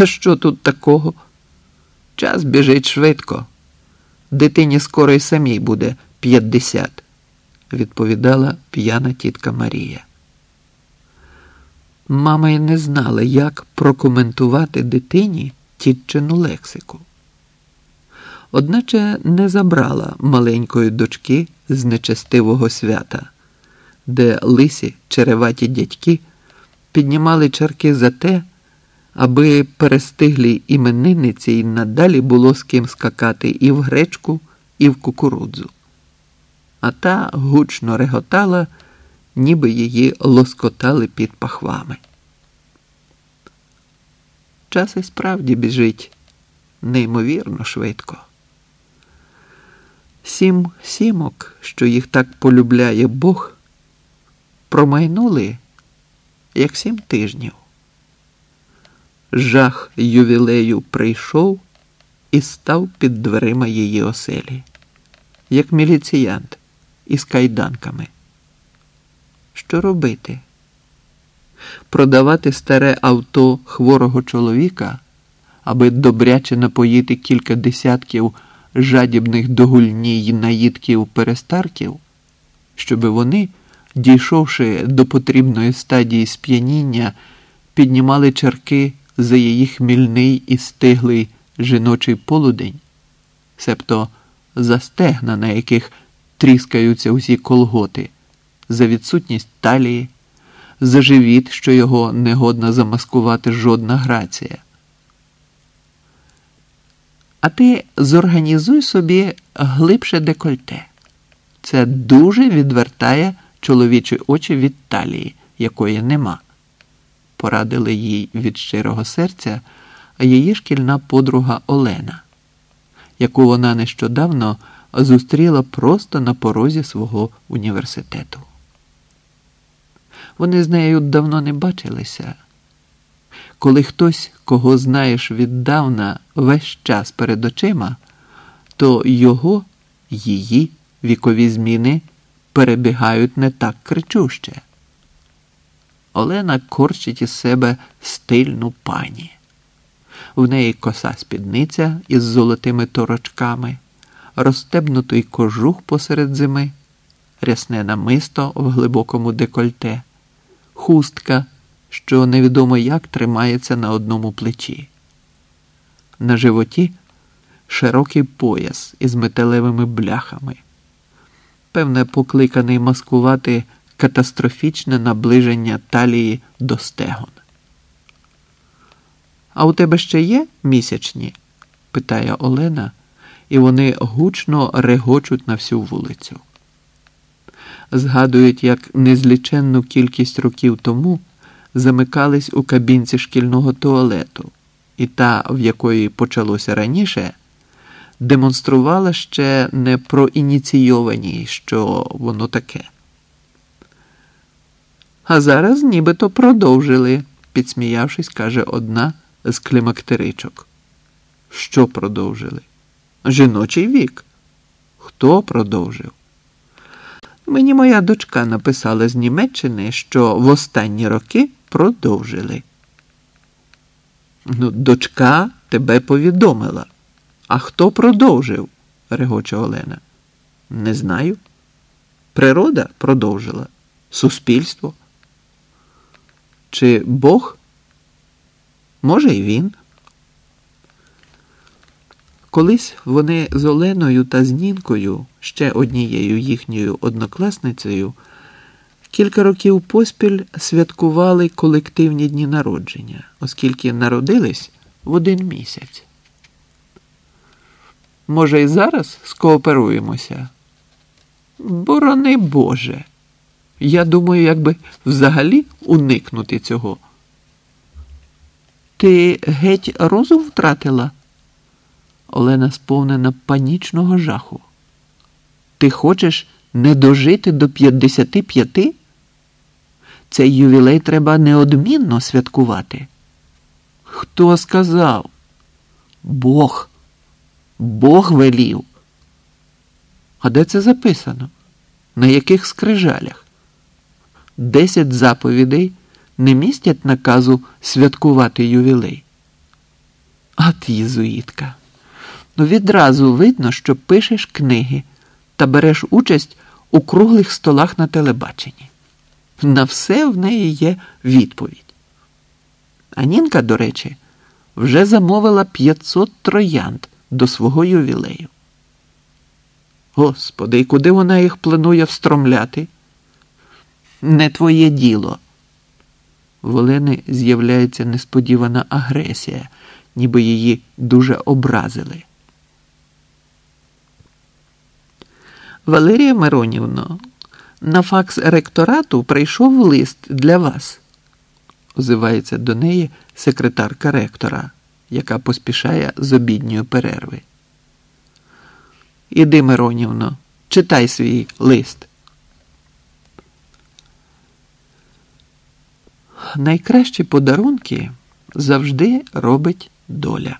А що тут такого? Час біжить швидко. Дитині скоро й самій буде п'ятдесят, відповідала п'яна тітка Марія. Мама й не знала, як прокоментувати дитині тітчину лексику. Одначе не забрала маленької дочки з нечестивого свята, де лисі череваті дядьки піднімали чарки за те, аби перестиглій іменинниці й надалі було з ким скакати і в гречку, і в кукурудзу. А та гучно реготала, ніби її лоскотали під пахвами. Час і справді біжить неймовірно швидко. Сім сімок, що їх так полюбляє Бог, промайнули як сім тижнів. Жах ювілею прийшов і став під дверима її оселі, як міліціянт із кайданками. Що робити? Продавати старе авто хворого чоловіка, аби добряче напоїти кілька десятків жадібних до гульні й наїдків перестарків, щоби вони, дійшовши до потрібної стадії сп'яніння, піднімали чарки за її хмільний і стиглий жіночий полудень, себто за стегна, на яких тріскаються усі колготи, за відсутність талії, за живіт, що його не годна замаскувати жодна грація. А ти зорганізуй собі глибше декольте. Це дуже відвертає чоловічі очі від талії, якої нема. Порадили їй від щирого серця її шкільна подруга Олена, яку вона нещодавно зустріла просто на порозі свого університету. Вони з нею давно не бачилися. Коли хтось, кого знаєш віддавна весь час перед очима, то його, її вікові зміни перебігають не так кричуще. Олена корчить із себе стильну пані. В неї коса спідниця із золотими торочками, розстебнутий кожух посеред зими, рясне намисто в глибокому декольте, хустка що невідомо як тримається на одному плечі. На животі широкий пояс із металевими бляхами, певне, покликаний маскувати катастрофічне наближення талії до стегон. А у тебе ще є місячні? питає Олена, і вони гучно регочуть на всю вулицю. Згадують, як незліченну кількість років тому замикались у кабінці шкільного туалету, і та, в якої почалося раніше, демонструвала ще не проініційовані, що воно таке. А зараз нібито продовжили, підсміявшись, каже одна з клімактеричок. Що продовжили? Жіночий вік. Хто продовжив? Мені моя дочка написала з Німеччини, що в останні роки продовжили. Ну, дочка тебе повідомила. А хто продовжив? регоче Олена. Не знаю. Природа продовжила. Суспільство. Чи Бог? Може, і він. Колись вони з Оленою та з Нінкою, ще однією їхньою однокласницею, кілька років поспіль святкували колективні дні народження, оскільки народились в один місяць. Може, і зараз скооперуємося? Борони Боже. Я думаю, якби взагалі уникнути цього. Ти геть розум втратила? Олена сповнена панічного жаху. Ти хочеш не дожити до 55? Цей ювілей треба неодмінно святкувати. Хто сказав? Бог. Бог велів. А де це записано? На яких скрижалях? Десять заповідей не містять наказу святкувати ювілей. От єзуїтка. Ну, відразу видно, що пишеш книги та береш участь у круглих столах на телебаченні. На все в неї є відповідь. А Нінка, до речі, вже замовила 500 троянд до свого ювілею. Господи, і куди вона їх планує встромляти? Не твоє діло. В Олени з'являється несподівана агресія, ніби її дуже образили. Валерія Миронівно, на факс ректорату прийшов лист для вас, озивається до неї секретарка ректора, яка поспішає з обідньої перерви. Іди, Миронівно, читай свій лист. Найкращі подарунки завжди робить доля.